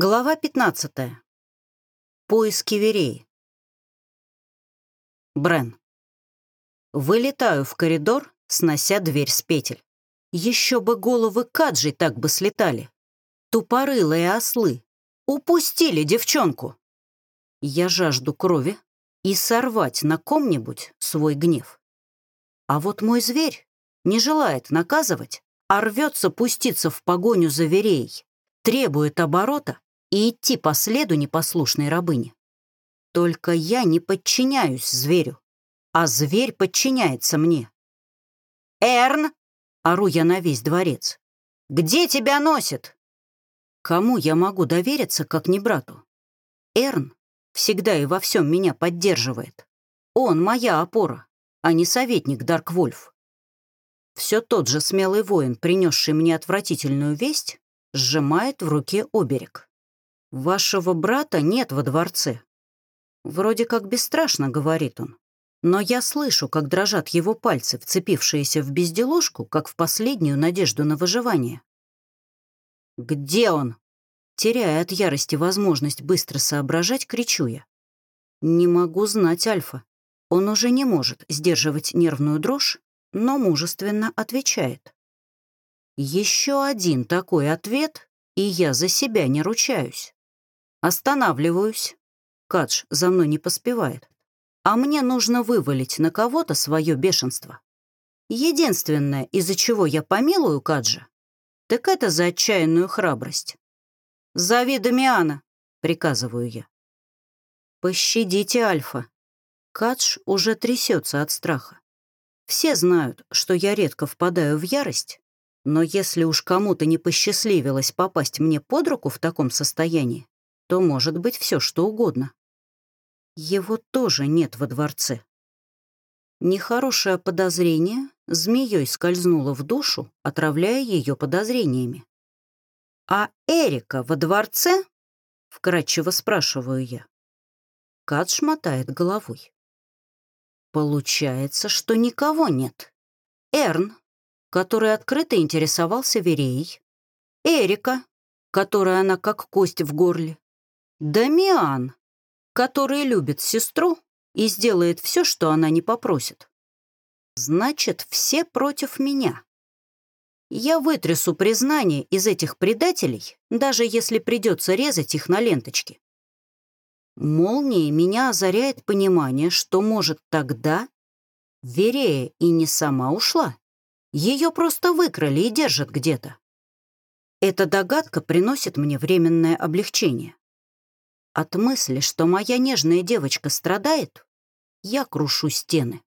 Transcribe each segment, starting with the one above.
Глава 15. Поиски Верей. Брен. Вылетаю в коридор, снося дверь с петель. Еще бы головы каджи так бы слетали. Тупорылые ослы. Упустили девчонку. Я жажду крови и сорвать на ком-нибудь свой гнев. А вот мой зверь не желает наказывать, а рвется пуститься в погоню за Вереей требует оборота и идти по следу непослушной рабыни. Только я не подчиняюсь зверю, а зверь подчиняется мне. «Эрн!» — ору я на весь дворец. «Где тебя носит?» Кому я могу довериться, как не брату? Эрн всегда и во всем меня поддерживает. Он моя опора, а не советник Дарквольф. Все тот же смелый воин, принесший мне отвратительную весть, сжимает в руке оберег. «Вашего брата нет во дворце». Вроде как бесстрашно, говорит он. Но я слышу, как дрожат его пальцы, вцепившиеся в безделушку, как в последнюю надежду на выживание. «Где он?» Теряя от ярости возможность быстро соображать, кричу я. «Не могу знать Альфа. Он уже не может сдерживать нервную дрожь, но мужественно отвечает. Еще один такой ответ, и я за себя не ручаюсь. Останавливаюсь. Кадж за мной не поспевает. А мне нужно вывалить на кого-то свое бешенство. Единственное, из-за чего я помилую Каджа, так это за отчаянную храбрость. «Зови Дамиана», — приказываю я. «Пощадите Альфа». Кадж уже трясется от страха. Все знают, что я редко впадаю в ярость, но если уж кому-то не посчастливилось попасть мне под руку в таком состоянии, то может быть все что угодно. Его тоже нет во дворце. Нехорошее подозрение змеей скользнуло в душу, отравляя ее подозрениями. «А Эрика во дворце?» — вкратчиво спрашиваю я. Кат шмотает головой. Получается, что никого нет. Эрн который открыто интересовался Вереей, Эрика, которая она как кость в горле, Дамиан, который любит сестру и сделает все, что она не попросит. Значит, все против меня. Я вытрясу признание из этих предателей, даже если придется резать их на ленточке. Молнией меня озаряет понимание, что, может, тогда Верея и не сама ушла. Ее просто выкрали и держат где-то. Эта догадка приносит мне временное облегчение. От мысли, что моя нежная девочка страдает, я крушу стены.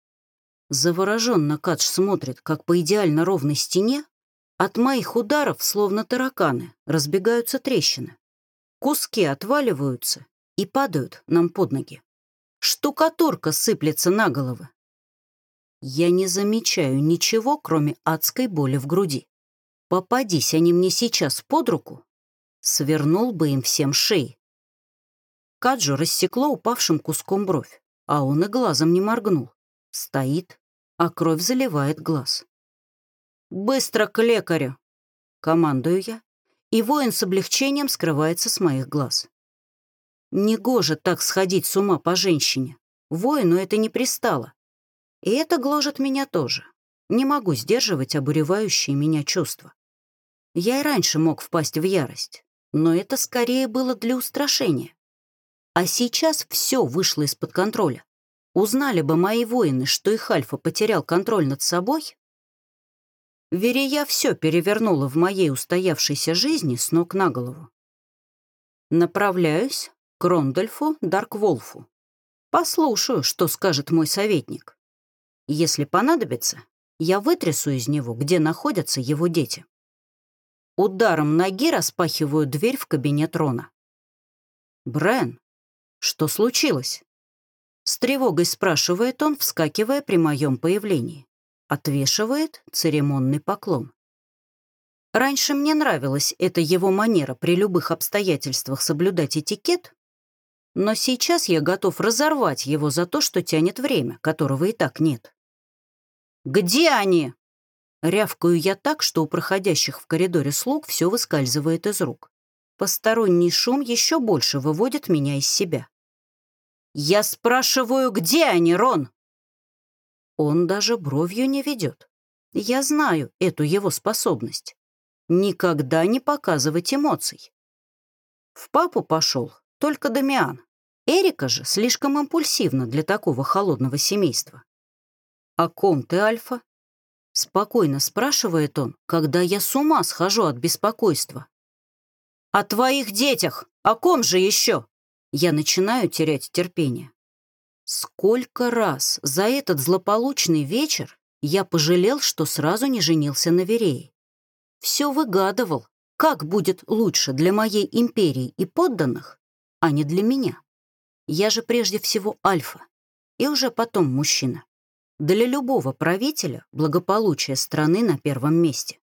Завороженно Кадж смотрит, как по идеально ровной стене от моих ударов, словно тараканы, разбегаются трещины. Куски отваливаются и падают нам под ноги. Штукатурка сыплется на головы. Я не замечаю ничего, кроме адской боли в груди. Попадись они мне сейчас под руку, свернул бы им всем шеи. Каджу рассекло упавшим куском бровь, а он и глазом не моргнул. Стоит, а кровь заливает глаз. «Быстро к лекарю!» — командую я, и воин с облегчением скрывается с моих глаз. Негоже так сходить с ума по женщине. Воину это не пристало. И это гложет меня тоже. Не могу сдерживать обуревающие меня чувства. Я и раньше мог впасть в ярость, но это скорее было для устрашения. А сейчас все вышло из-под контроля. Узнали бы мои воины, что их Альфа потерял контроль над собой? Верия все перевернула в моей устоявшейся жизни с ног на голову. Направляюсь к Рондольфу Даркволфу. Послушаю, что скажет мой советник. Если понадобится, я вытрясу из него, где находятся его дети. Ударом ноги распахиваю дверь в кабинет Рона. «Брен, что случилось?» С тревогой спрашивает он, вскакивая при моем появлении. Отвешивает церемонный поклон. Раньше мне нравилась эта его манера при любых обстоятельствах соблюдать этикет, но сейчас я готов разорвать его за то, что тянет время, которого и так нет. «Где они?» Рявкаю я так, что у проходящих в коридоре слуг все выскальзывает из рук. Посторонний шум еще больше выводит меня из себя. «Я спрашиваю, где они, Рон?» Он даже бровью не ведет. Я знаю эту его способность. Никогда не показывать эмоций. В папу пошел только Дамиан. Эрика же слишком импульсивна для такого холодного семейства. «О ком ты, Альфа?» Спокойно спрашивает он, когда я с ума схожу от беспокойства. «О твоих детях! О ком же еще?» Я начинаю терять терпение. Сколько раз за этот злополучный вечер я пожалел, что сразу не женился на Верее. Все выгадывал, как будет лучше для моей империи и подданных, а не для меня. Я же прежде всего альфа, и уже потом мужчина. Для любого правителя благополучие страны на первом месте.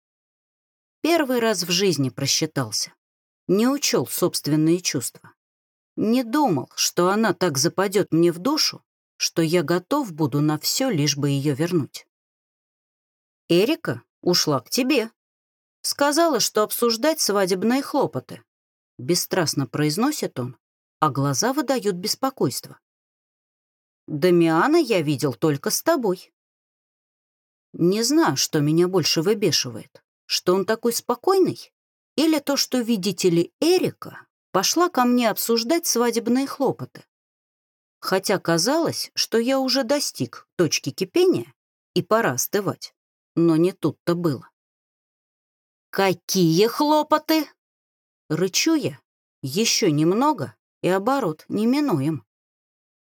Первый раз в жизни просчитался. Не учел собственные чувства. Не думал, что она так западет мне в душу, что я готов буду на все, лишь бы ее вернуть. Эрика ушла к тебе. Сказала, что обсуждать свадебные хлопоты. Бесстрастно произносит он, а глаза выдают беспокойство. Дамиана я видел только с тобой. Не знаю, что меня больше выбешивает. Что он такой спокойный? Или то, что, видите ли, Эрика пошла ко мне обсуждать свадебные хлопоты. Хотя казалось, что я уже достиг точки кипения и пора остывать. Но не тут-то было. «Какие хлопоты?» Рычу я. Еще немного, и оборот неминуем.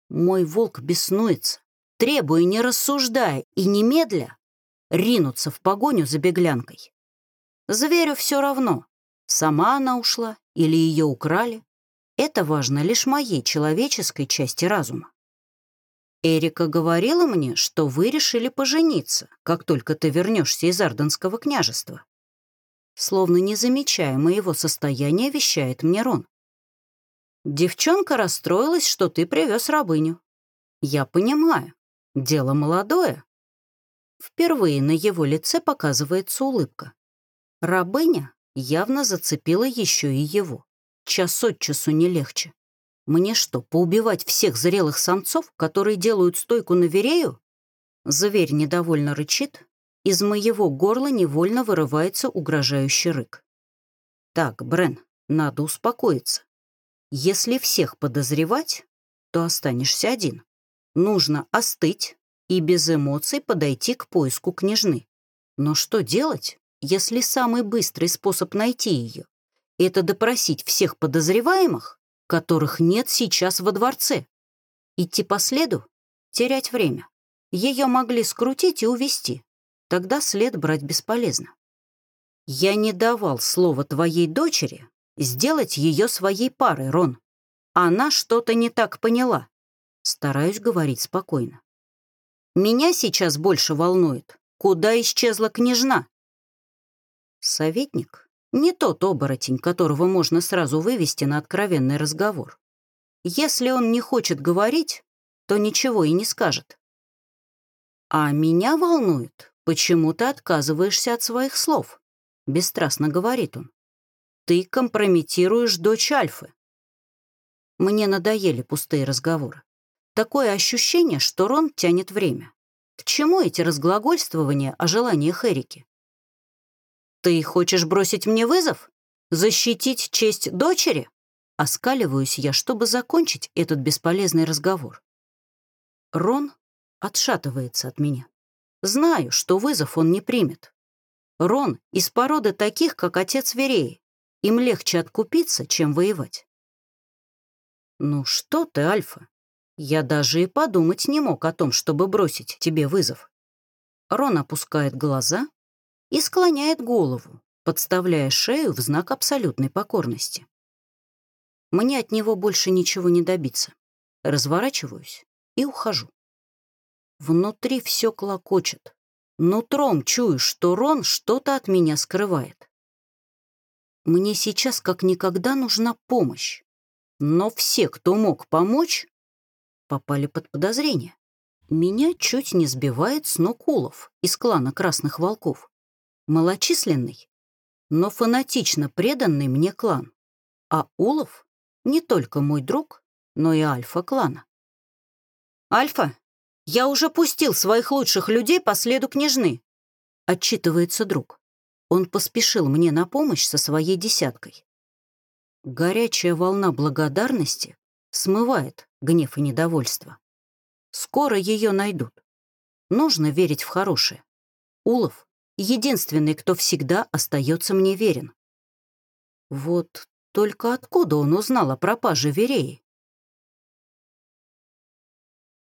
Мой волк беснуется, требуя, не рассуждая и немедля, ринуться в погоню за беглянкой. Зверю все равно, сама она ушла или ее украли. Это важно лишь моей человеческой части разума. Эрика говорила мне, что вы решили пожениться, как только ты вернешься из Арденского княжества. Словно не замечая моего состояния, вещает мне Рон. Девчонка расстроилась, что ты привез рабыню. Я понимаю, дело молодое. Впервые на его лице показывается улыбка. Рабыня явно зацепила еще и его. Час от часу не легче. Мне что, поубивать всех зрелых самцов, которые делают стойку на верею? Зверь недовольно рычит, из моего горла невольно вырывается угрожающий рык. Так, Брен, надо успокоиться. Если всех подозревать, то останешься один. Нужно остыть и без эмоций подойти к поиску княжны. Но что делать, если самый быстрый способ найти ее — это допросить всех подозреваемых, которых нет сейчас во дворце? Идти по следу? Терять время. Ее могли скрутить и увести. Тогда след брать бесполезно. Я не давал слова твоей дочери сделать ее своей парой, Рон. Она что-то не так поняла. Стараюсь говорить спокойно. Меня сейчас больше волнует, куда исчезла княжна. Советник — не тот оборотень, которого можно сразу вывести на откровенный разговор. Если он не хочет говорить, то ничего и не скажет. А меня волнует, почему ты отказываешься от своих слов, бесстрастно говорит он ты компрометируешь дочь Альфы. Мне надоели пустые разговоры. Такое ощущение, что Рон тянет время. К чему эти разглагольствования о желаниях Эрики? «Ты хочешь бросить мне вызов? Защитить честь дочери?» Оскаливаюсь я, чтобы закончить этот бесполезный разговор. Рон отшатывается от меня. Знаю, что вызов он не примет. Рон из породы таких, как отец Вереи. Им легче откупиться, чем воевать. Ну что ты, Альфа? Я даже и подумать не мог о том, чтобы бросить тебе вызов. Рон опускает глаза и склоняет голову, подставляя шею в знак абсолютной покорности. Мне от него больше ничего не добиться. Разворачиваюсь и ухожу. Внутри все клокочет. Нутром чую, что Рон что-то от меня скрывает. Мне сейчас как никогда нужна помощь. Но все, кто мог помочь, попали под подозрение. Меня чуть не сбивает с ног Улов из клана Красных Волков. Малочисленный, но фанатично преданный мне клан. А Улов не только мой друг, но и альфа клана. «Альфа, я уже пустил своих лучших людей по следу княжны», отчитывается друг. Он поспешил мне на помощь со своей десяткой. Горячая волна благодарности смывает гнев и недовольство. Скоро ее найдут. Нужно верить в хорошее. Улов — единственный, кто всегда остается мне верен. Вот только откуда он узнал о пропаже Вереи?